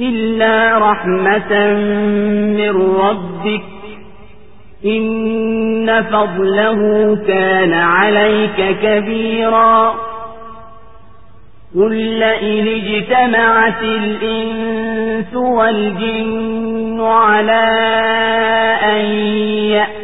إلا رحمة من ربك. إن فضله كان عليك كبيرا. قل لئن اجتمعت الإنس والجن على أن يأتوا